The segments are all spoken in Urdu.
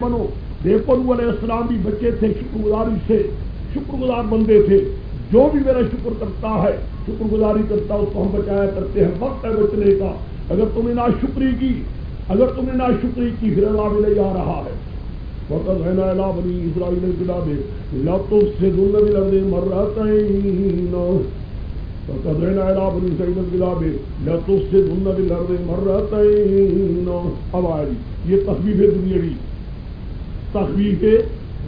بنو دیکھو علیہ السلام بھی بچے تھے شکر گزاری سے۔ شکر گزار بندے تھے۔ جو بھی میرا شکر کرتا ہے شکر گزاری کرتا اس کو ہم بچایا کرتے ہیں۔ وقت ہے بچنے کا۔ اگر تم نے نا شکری کی، اگر تم نے نا شکری کی، پھر اللہ بھی نہیں آ رہا ہے۔ وقت ہے نا بنی اسرائیل گلا دے لا تو سے دن بھی لگ دے مر رہا وقت ہے نا بنی اسرائیل گلا دے لا تو سے دن بھی لگ دے مر رہا اب آئے جی، یہ تصویر ہے دنیا بھی تخویف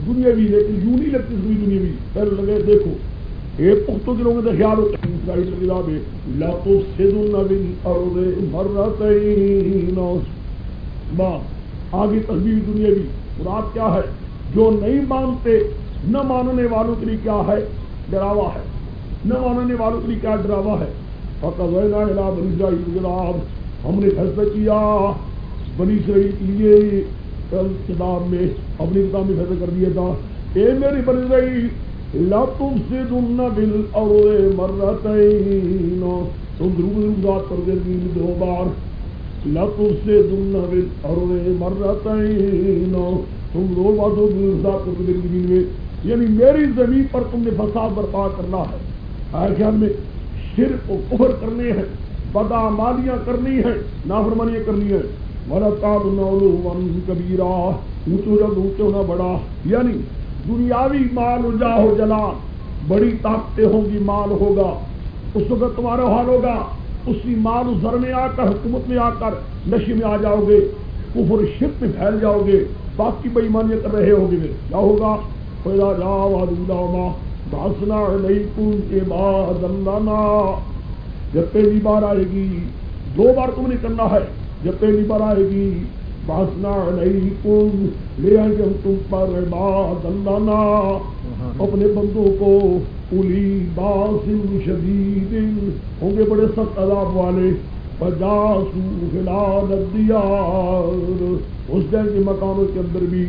دنیا بھی لیکن یوں نہیں لگتی دوسری دنیا بھی پہلے لگے دیکھو ایک پختوں کے لوگوں کا خیال ہوتا ہے۔ اس گاڑی کی کتاب ہے لاتو سید آگے تصویر دنیا بھی مراد کیا ہے؟ جو نہیں مانتے، نہ ماننے والوں کے لیے کیا ہے؟ ڈراوا ہے۔ نہ ماننے والوں کے لیے کیا ڈراوا ہے؟ ہم نے فیصلہ کیا، بنی اسرائیل کے لیے کتاب میں اپنی کتاب میں فیصلہ کر دیا تھا۔ اے میری بن گئی لا تم سے تم نہ بل اور مر تم ضرور بات کر دے گی دو بار۔ لا تم سے تم نہ بل اور مر تم دو باتوں کی بات کر دے گی میں یعنی میری زمین پر تم نے فساد برپا کرنا ہے۔ ہر خیال میں صرف کفر کرنے ہیں بدامالیاں کرنی ہے، نافرمانیاں کرنی ہے۔ کبیرا اونچو جب اونچے ہونا بڑا یعنی دنیاوی مال اجا ہو جلا بڑی طاقتیں ہوں گی، مال ہوگا، اس وقت تمہارا حال ہوگا، اسی مال زر میں آ کر، حکومت میں آ کر نشے میں آ جاؤ گے، کفر شپ میں پھیل جاؤ گے باقی بئی کر رہے ہوگے کیا ہوگا؟ پیدا جاؤ باسنا نہیں کن کے بعد جب پہلی بار آئے گی، دو بار تم نے کرنا ہے جب پہلی بار آئے گی باسنا نہیں کن لے آئیں گے ہم تم پر باد اللہ اپنے بندوں کو پولی باس شدید۔ ہوں گے بڑے سخت عذاب والے۔ پجاسو ہلا دیا اس دن کے مکانوں کے اندر بھی۔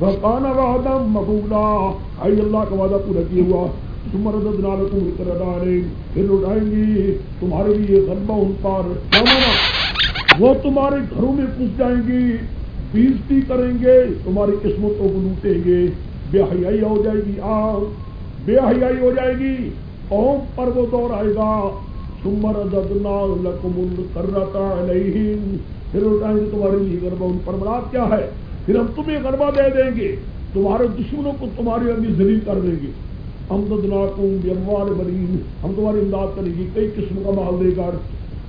بکانا وعدہ مقبولہ آئی اللہ کا وعدہ پورا کیا ہوا۔ تم ردد نالکم اتردارے پھر اٹھائیں گی۔ تمہارے لیے غلبہ ان پر۔ وہ تمہارے گھروں میں پوچھ جائیں گی بیزتی کریں گے، تمہاری قسمتوں کو لوٹیں گے، بے حیائی ہو جائے گی آگ بے حیائی ہو جائے گی، قوم پر وہ دور آئے گا۔ تمہر ددنا لکم کرتا نہیں پھر اٹھائیں گے، تمہارے لیے گربا ان پر مراد کیا ہے؟ پھر ہم تمہیں گربا دے دیں گے۔ تمہارے دشمنوں کو تمہاری اندر ذلیل کر دیں گے۔ ہم ددنا کم بے ہم تمہاری امداد کریں گے، کئی قسم کا مال دے کر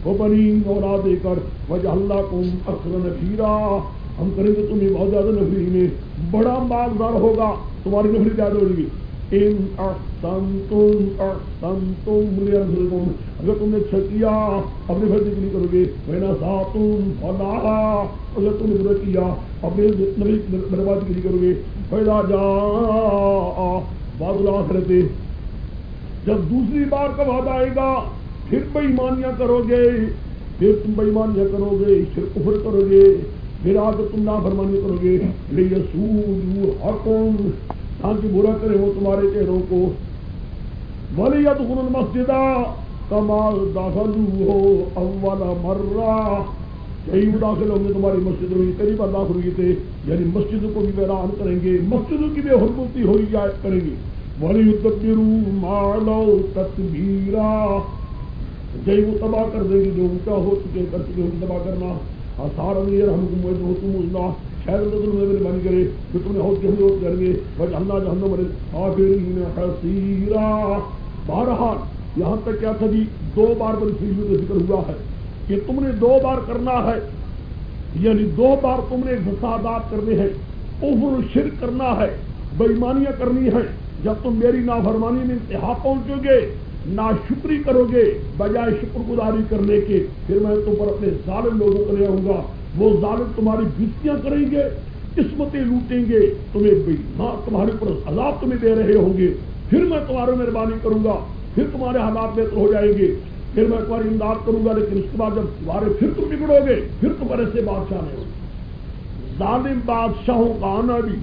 وہ بنی اولاد دے کر وجہ اللہ کو اکثر نفیرا ہم کریں گے تمہیں بہت زیادہ نفری میں بڑا مالدار ہوگا. تمہاری نفری زیادہ ہوگی ان تم تم اگر تم نے اچھا کیا، اپنے فیصلے کے لیے کرو گے. میرا سا تم فلا اگر تم نے برا کیا، اپنے بربادی کے لیے کرو گے. پیدا جا بادل آخرتے جب دوسری بار کا وعدہ آئے گا پھر بےمانیاں کرو گے، پھر تم بےمانیاں کرو گے، پھر کفر کرو گے، پھر آ تم نہ فرمانی کرو گے۔ حکم تاکہ برا کرے وہ تمہارے چہروں کو۔ بھلے یا تو مسجد کمال داخل ہو اول مرہ۔ کئی وہ داخل ہوں گے تمہاری مسجد ہوئی کئی بار داخل ہوئے تھے۔ یعنی مسجد کو بھی ویران کریں گے مسجدوں کی بھی حرمتی ہوئی جائے کریں گے۔ بڑی تبیرو مالو تکبیرا جی وہ تباہ کر دیں گے، جو اونچا ہو چکے کر چکے ان تباہ کرنا۔ ہاں، سارا نہیں ہم کو مجھے تم اجنا شاید تو تم نے بن کرے، جو تم نے ہو کے ہم کر گے بس اللہ جہنم مرے آخرین حسیرا بہرحال، یہاں تک کیا تھا جی؟ دو بار بن فیلو کا ذکر ہوا ہے کہ تم نے دو بار کرنا ہے۔ یعنی دو بار تم نے فسادات کرنے ہیں اوفر شرک کرنا ہے بےمانیاں کرنی ہے جب تم میری نافرمانی میں انتہا پہنچو گے نا شکری کرو گے، بجائے شکر گزاری کرنے کے۔ پھر میں تم پر اپنے ظالم لوگوں کو لے آؤں گا۔ وہ ظالم تمہاری بستیاں کریں گے، قسمتیں لوٹیں گے۔ تمہیں بھی نہ تمہارے اوپر عذاب تمہیں دے رہے ہوں گے۔ پھر میں تمہاری مہربانی کروں گا۔ پھر تمہارے حالات بہتر ہو جائیں گے۔ پھر میں تمہاری امداد کروں گا، لیکن اس کے بعد جب تمہارے پھر تم بگڑو گے، پھر تمہارے سے بادشاہ نہیں ہوگی ظالم بادشاہوں کا آنا بھی،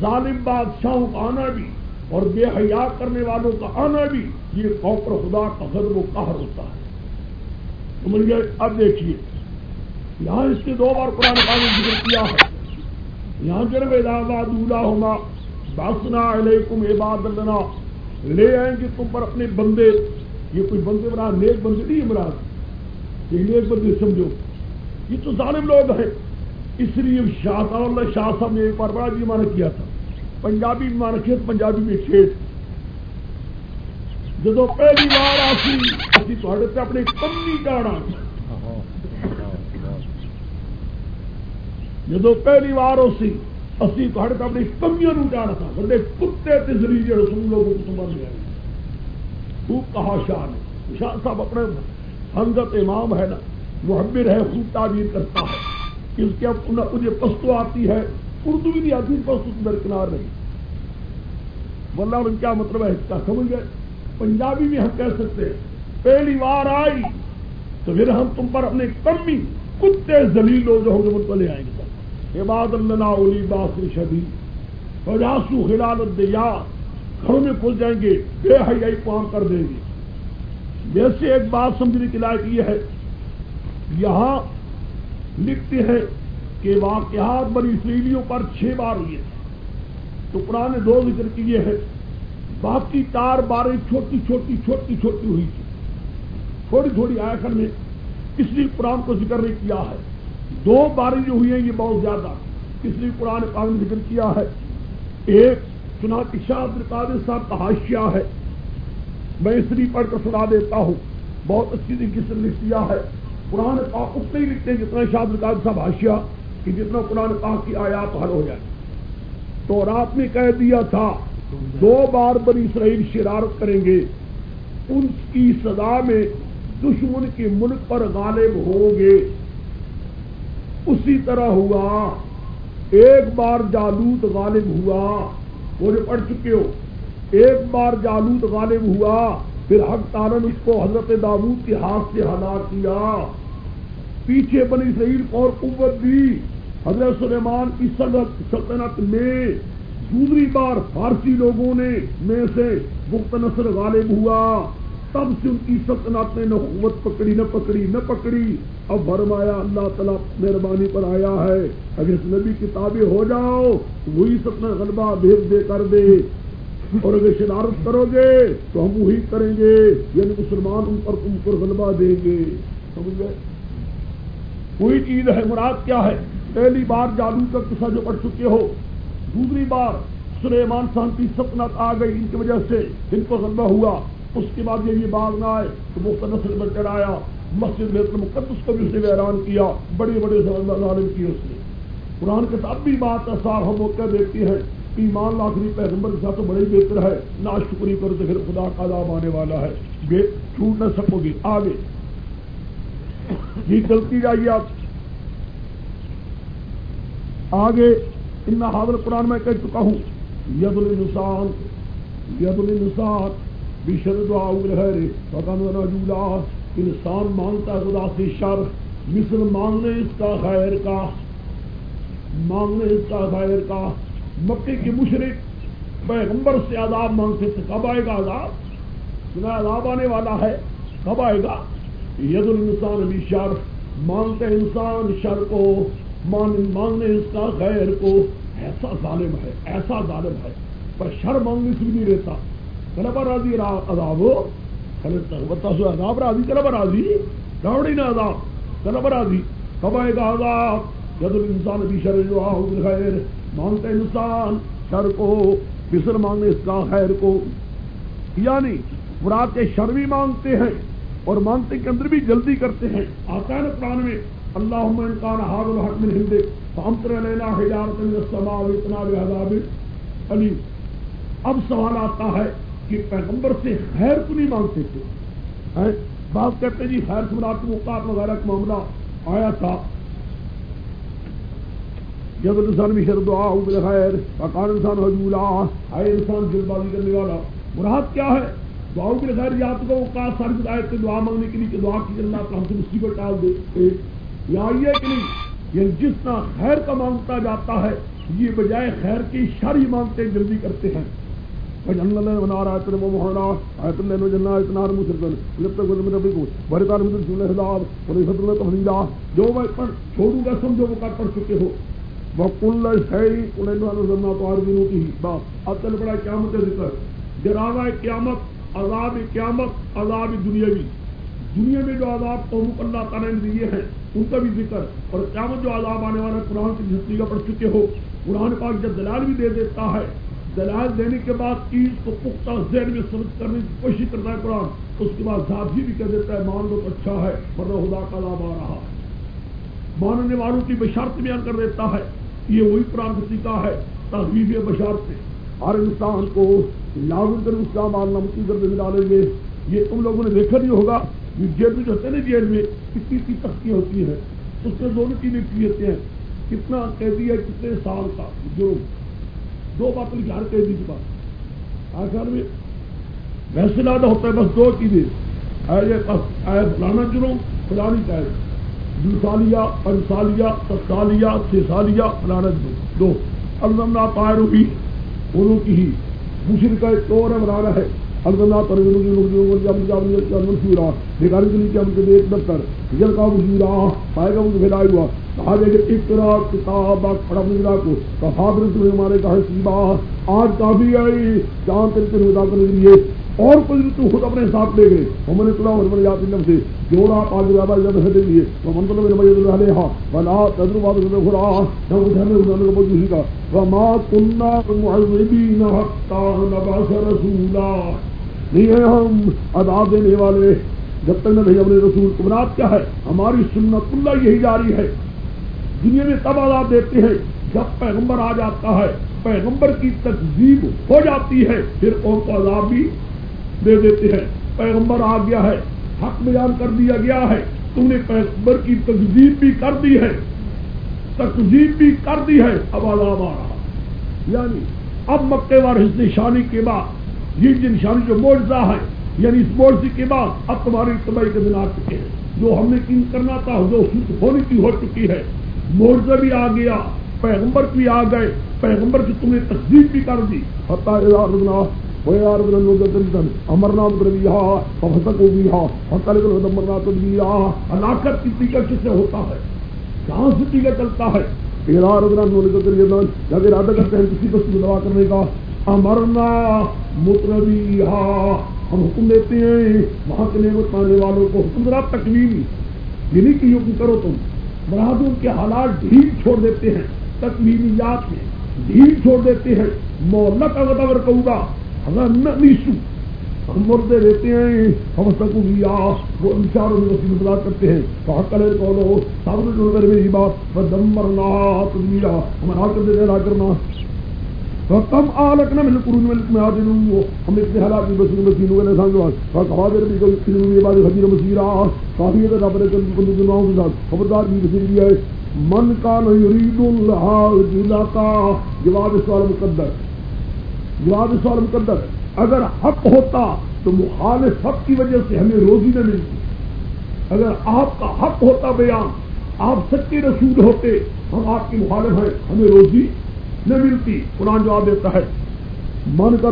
ظالم بادشاہوں کا آنا بھی۔ اور بے حیا کرنے والوں کا آنا بھی یہ کوپر خدا کا غضب و قہر ہوتا ہے۔ سمجھ گئے اب دیکھیے، یہاں اس کے دو بار قرآن پانی ذکر کیا ہے۔ یہاں جنب دادا دولا ہوگا باسنا علیکم عباد اللہ لے آئیں گے تم پر اپنے بندے۔ یہ کوئی بندے مراد نیک بندے نہیں مراد۔ یہ نیک بندے سمجھو۔ یہ تو ظالم لوگ ہیں۔ اس لیے شاہ صاحب اللہ شاہ صاحب نے ایک بار بڑا جی مانا کیا تھا۔ پنجابی بھی پنجابی میں کھیت۔ جب پہلی بار آسی اسی تو اپنے کمی ڈاڑا جب پہلی بار اسی اسی تو اپنی کمیوں ڈاڑا تھا بڑے کتے تیسری جڑے سن لوگوں کو سمجھ گئے خوب کہا شاہ نے۔ شاہ صاحب اپنے حضرت امام ہے نا، محبر ہے، خوب تعبیر کرتا ہے۔ اس کے مجھے پستو آتی ہے۔ اردو بھی نہیں آتی پستو درکنار نہیں ورنہ ان کیا مطلب ہے، اس کا سمجھ گئے۔ پنجابی میں ہم کہہ سکتے پہلی بار آئی تو پھر ہم تم پر اپنے کمی کتے زلیل لوگ جو ہوں گے لے آئیں گے۔ عباد اللہ علی باس شدید۔ فجاسو خلال الدیا گھروں میں کھل جائیں گے، بے حیائی کام کر دیں گے۔ جیسے ایک بات سمجھنے کی لائق یہ ہے، یہاں لکھتے ہیں کہ واقعات بنی اسرائیلیوں پر چھ بار ہوئے تو قرآن دو ذکر کیے ہیں۔ باقی چار باریں چھوٹی چھوٹی چھوٹی چھوٹی ہوئی تھی تھوڑی تھوڑی آخر میں اس لیے قرآن کو ذکر نہیں کیا ہے۔ دو باریں جو ہوئی ہیں یہ بہت زیادہ۔ اس لیے قرآن پاک نے ذکر کیا ہے۔ ایک، چنانچہ شاہ القادر صاحب کا حاشیہ ہے۔ میں اس لیے پڑھ کر سنا دیتا ہوں۔ بہت اچھی طریقے سے لکھ دیا ہے۔ قرآن پاک اتنے ہی لکھتے ہیں جتنا شاہ القادر صاحب حاشیہ۔ کہ جتنا قرآن پاک کی آیات حل ہو جائے۔ تو رات نے کہہ دیا تھا، دو بار بنی اسرائیل شرارت کریں گے۔ ان کی سزا میں دشمن کے ملک پر غالب ہوں گے۔ اسی طرح ہوا، ایک بار جالوت غالب ہوا۔ وہ جو پڑھ چکے ہو، ایک بار جالوت غالب ہوا، پھر حق تارن اس کو حضرت داود کے ہاتھ سے ہلاک کیا۔ پیچھے بنی اسرائیل کو اور قوت دی۔ حضرت سلیمان کی سلطنت میں دوسری بار فارسی لوگوں نے میں سے مخت نصر غالب ہوا۔ تب سے ان کی سلطنت نے نہ قوت پکڑی، نہ پکڑی نہ پکڑی۔ اب برمایا اللہ تعالیٰ مہربانی پر آیا ہے۔ اگر اس نبی کتابیں ہو جاؤ، وہی سپنا غلبہ بھیج دے، کر دے۔ اور اگر شرارت کرو گے، تو ہم وہی کریں گے۔ یعنی مسلمان ان پر تم پر غلبہ دیں گے۔ سمجھ گئے؟ کوئی چیز ہے، مراد کیا ہے؟ پہلی بار جادو کا قصہ جو پڑھ چکے ہو، دوسری بار سلیمان خان کی سپنت آ گئی ان کی وجہ سے ان کو غلبہ ہوا۔ اس کے بعد یہ باغ نہ آئے تو مفت نسل میں چڑھایا، مسجد بیت المقدس کو بھی اس نے ویران کیا، بڑے بڑے ظالم کیے اس نے۔ قرآن کے ساتھ بھی بات ہے سار ہم موقع دیتی ہے ایمان لاکھری پیغمبر کے ساتھ تو بڑے بہتر ہے۔ نا شکری کرو تو پھر خدا کا عذاب آنے والا ہے۔ چھوٹ نہ سکو گی آگے۔ جی چلتی جائیے آپ آگے ان حاضر قرآن میں کہہ چکا ہوں، ید النسان ید النسان بشر دعا ہے رجولا انسان مانگتا ہے خدا سے شر، مثل مانگنے اس کا خیر کا، مانگنے اس کا خیر کا، مکے کی مشرق پیغمبر سے عذاب مانگتے تھے، کب آئے گا عذاب؟ سنا عذاب آنے والا ہے، کب آئے گا؟ ید الانسان بھی شر مانگتے انسان شر کو مانگنے اس کا خیر کو ایسا ظالم ہے، ایسا ظالم ہے۔ پر شر مانگنے سے بھی نہیں رہتا۔ کلب راضی عذاب ہو۔ سو عذاب راضی کلب راضی۔ راوڑی نہ عذاب۔ کلب راضی۔ کب آئے گا عذاب؟ جد انسان بھی شر جو خیر مانگتے انسان شر کو بسر مانگنے اس کا خیر کو۔ یعنی مراد کے شر بھی مانگتے ہیں اور مانگتے کے اندر بھی جلدی کرتے ہیں۔ آتا ہے نا قرآن میں اللہ انکان حاض الحق من ہندے فامتر لینا حجارت من السماء اتنا بعذاب علی اب سوال آتا ہے کہ پیغمبر سے خیر کو نہیں مانگتے تھے؟ بات کہتے جی خیر سے مراد اوقات وغیرہ کا معاملہ آیا تھا۔ جب انسان بھی شر دعا خیر پکان انسان حجولا، آئے انسان دل بازی کرنے والا۔ مراد کیا ہے؟ دعاؤں کے خیر، یا تو اوقات ساری آئے دعا مانگنے کے لیے کہ دعا کی اللہ تو ہم سے مصیبت ڈال دے۔ ایک یا یہ کہ نہیں یعنی جتنا خیر کا مانگتا جاتا ہے، یہ بجائے خیر کی شر ہی مانگتے جلدی کرتے ہیں۔ جو میں چھوڑوں گا سمجھو وہ کر پڑھ چکے ہو۔ وہ کل ہے انہیں تو دنوں کی۔ بات اب چل پڑا قیامت ذکر۔ گرانا قیامت، عذاب قیامت، عذاب دنیاوی۔ دنیا میں جو عذاب قوم اللہ تعالیٰ نے دیے ہیں ان کا بھی ذکر اور قیامت جو عذاب آنے والا قرآن کی جھستی کا پڑھ چکے ہو، قرآن پاک جب دلال بھی دے دیتا ہے، دلال دینے کے بعد چیز کو پختہ ذہن میں سمجھ کرنے کی کوشش کرتا ہے قرآن، اس کے بعد ذاتی بھی کہہ دیتا ہے، مان لو تو اچھا ہے، ورنہ خدا کا لاب آ رہا ماننے والوں کی بشارت بیان کر دیتا ہے، یہ وہی قرآن سیکھا ہے تحریر بشارت ہر انسان کو لاگو کر اسلام عالم مصیبت میں ڈالیں گے یہ تم لوگوں نے دیکھا نہیں ہوگا۔ جیل میں جو ہوتے نا جیل میں کتنی اتنی تختیاں ہوتی ہیں۔ اس میں دونوں چیزیں کی ہوتے ہیں۔ کتنا قیدی ہے، کتنے سال کا جرم۔ دو بات لکھی، ہر قیدی کی بات۔ آخر میں ویسے زیادہ ہوتا ہے، بس دو چیزیں۔ فلانا جرم، فلانی قید۔ دو سالیہ پانچ سالیہ چھ سالیہ فلانا جرم۔ دو۔ الزمنا پائر ہوئی انہوں کی ہی۔ مشرق کا ایک اور ہے۔ منصورا کے ہم کے ایک دفتر کا پائے گا ہوا کہا کہ اقرا کتاب پڑھا مجرا کو۔ ہمارے کہا سیبا، آج کافی آئی جہاں تیرے تیرے ادا کرنے کے لیے۔ اور کچھ تو خود اپنے ساتھ لے گئے۔ ہم نے سنا اور میں یاد سے جوڑا پاج زیادہ زیادہ سے لیے۔ تو من تو میں میں رہے ہاں۔ تجربہ سے خدا نہ گھر میں انہوں نے بہت کا وما كنا معذبين حتى نبعث رسولا۔ نہیں ہے ہم. ادا دینے والے. جب تک نہ بھائی اپنے رسول کمرات کیا ہے، ہماری سنت اللہ یہی جاری ہے. دنیا میں تب آزاد دیتے ہیں جب پیغمبر آ جاتا ہے، پیغمبر کی تقزیب ہو جاتی ہے، پھر قوم کو عذاب بھی دے دیتے ہیں. پیغمبر آ گیا ہے، حق بیان کر دیا گیا ہے. تم نے پیغمبر کی تقزیب بھی کر دی ہے. تقزیب بھی کر دی ہے، اب عذاب آ رہا یعنی اب مکے وار حصے شانی کے بعد یہ جن شان جو موجہ ہے یعنی اس موجے کے بعد اب تمہاری تباہی کے دن آ چکے ہیں۔ جو ہم نے کن کرنا تھا، جو ہونی کی ہو چکی ہے۔ موجہ بھی آ گیا، پیغمبر بھی آ گئے۔ پیغمبر کی تم نے تصدیق بھی کر دی۔ امرناتھ کو بھی امرناتھ ہلاکت کی ٹیکٹ کس سے ہوتا ہے؟ کہاں سے ٹیکٹ چلتا ہے؟ ارادہ کرتے ہیں کسی بس کو دعا کرنے کا امرنا متربی ہم حکم دیتے ہیں، وہاں کے نعمت پانے والوں کو حکم ذرا تکمیل یہ نہیں کہ حکم کرو تم۔ برادر کے حالات ڈھیل چھوڑ دیتے ہیں، تکمیلیات میں ڈھیل چھوڑ دیتے ہیں۔ مولت اگر اگر کہوں گا اگر نیسو۔ ہم مردے دیتے ہیں، ہم سکو بھی وہ انچاروں میں وسیع بدلا کرتے ہیں۔ کہا کرے کولو سب نے میری بات دم مرنا تدمیرا ہمارا کر دے کرنا۔ کم آلک نہ مل قرون ملک میں آدھے لوں ہم اتنے حالات کی بسوں میں سینوں نے سانگوا حاضر بھی کوئی سینوں یہ بات حجیر مسیرا کافی ہے رب نے کل کل دناؤں کے ساتھ خبردار بھی بسیر دیا ہے من کا نہ یرید اللہ جلاتا، جواب سوال مقدر۔ جواب سوال مقدر۔ اگر حق ہوتا تو مخالف حق کی وجہ سے ہمیں روزی نہ ملتی۔ اگر آپ کا حق ہوتا بیان، آپ سچے رسول ہوتے، ہم آپ کی مخالف ہیں، ہمیں روزی نہ ملتی۔ قرآن جواب دیتا ہے، من کر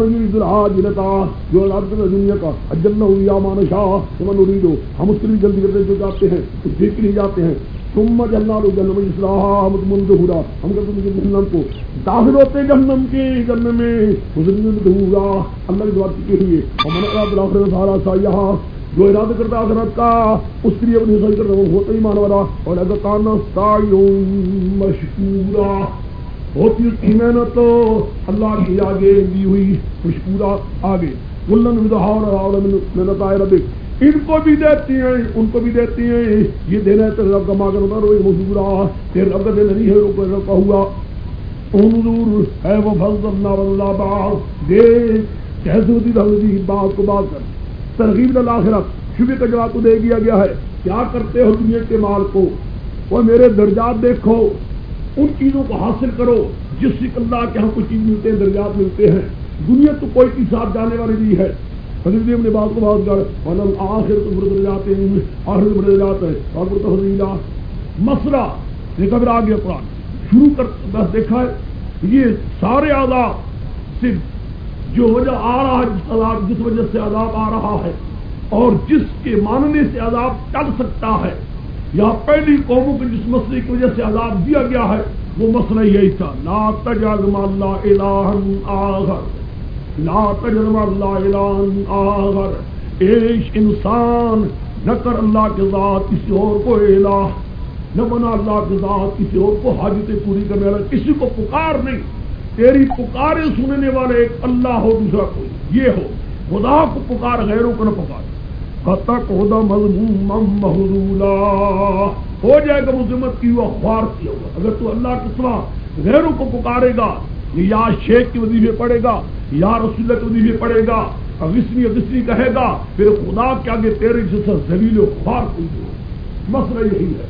جو دنیا کا اجل ہوئی یا مان شاہ من اڑی دو ہم اس کے لیے جلدی کرتے جو جاتے ہیں تو دیکھ نہیں جاتے ہیں۔ تم جلنا لو جنم اسلحہ مند ہوا ہم کہتے ہیں جہنم کو داخل ہوتے جہنم کے جنم میں۔ ہوا اللہ کی دعا کی ہوئی ہے سارا سا یہاں جو ارادہ کرتا حضرت کا، اس کے لیے اپنی صحیح کرتا وہ ہوتا ہی مان والا۔ اور اگر کانا مشکورا۔ ہوتی اس کی محنت اللہ کی آگے دی ہوئی خوشبورا آگے۔ محنت آئے ربے ان کو بھی دیتی ہیں، ان کو بھی دیتی ہیں۔ یہ دینا ہے تیرے رب کا ماں کر روئی مزدورا تیرے رب کا دینا نہیں ہے روک رب کا ہوا۔ انظور ہے وہ فضل اللہ اللہ باغ دیکھ کیسے ہوتی تھی بات کو بات کر۔ ترغیب الاخرت شبہ کا جواب تو دے دیا گیا ہے۔ کیا کرتے ہو دنیا کے مال کو؟ وہ میرے درجات دیکھو۔ ان چیزوں کو حاصل کرو جس سے اللہ کے ہاں کچھ چیز ملتے ہیں درجات ملتے ہیں۔ دنیا تو کوئی کی ساتھ جانے والی نہیں ہے۔ حضرت نے بات کو بات کر آخر تو بڑے جاتے ہیں، آخر بڑے جاتے ہیں۔ اور تو حضیلا مسئلہ، دیکھا پھر آ گیا قرآن۔ شروع کر بس دیکھا ہے یہ سارے آداب صرف جو وجہ آ رہا ہے، جس عذاب، جس وجہ سے عذاب آ رہا ہے اور جس کے ماننے سے عذاب چل سکتا ہے۔ یا پہلی قوموں کے جس مسئلے کی وجہ سے عذاب دیا گیا ہے، وہ مسئلہ یہی تھا۔ لا تجرم اللہ الہ آخر۔ لا تجرم اللہ الہ آخر۔ ایش انسان، نہ کر اللہ کے ذات کسی اور کو الہ، نہ بنا اللہ کے ذات کسی اور کو حاجتیں پوری کرنے والا، کسی کو پکار نہیں۔ تیری پکارے سننے والے ایک اللہ ہو، دوسرا کوئی۔ یہ ہو۔ خدا کو پکار، غیروں کو نہ پکار۔ تک ہودا مضمون محرولا ہو جائے گا مذمت کی ہوا خوار کیا ہوگا اگر تو اللہ کے سوا غیروں کو پکارے گا۔ یا شیخ کی وظیفے پڑے گا، یا رسول اللہ کے وظیفے پڑے گا غسنی غسنی کہے گا پھر خدا کے آگے تیرے جیسا زلیل و خوار کوئی ہو مسئلہ یہی ہے۔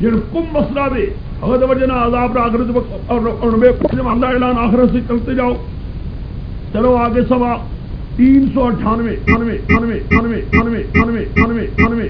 جن کم مسئلہ دے، اگر وجنا عذاب آخرت اللہ اعلان آخرت سے چلتے جاؤ۔ چلو آگے سوا۔ تین سو اٹھانوے انوے انوے انوے انوے انوے انوے انوے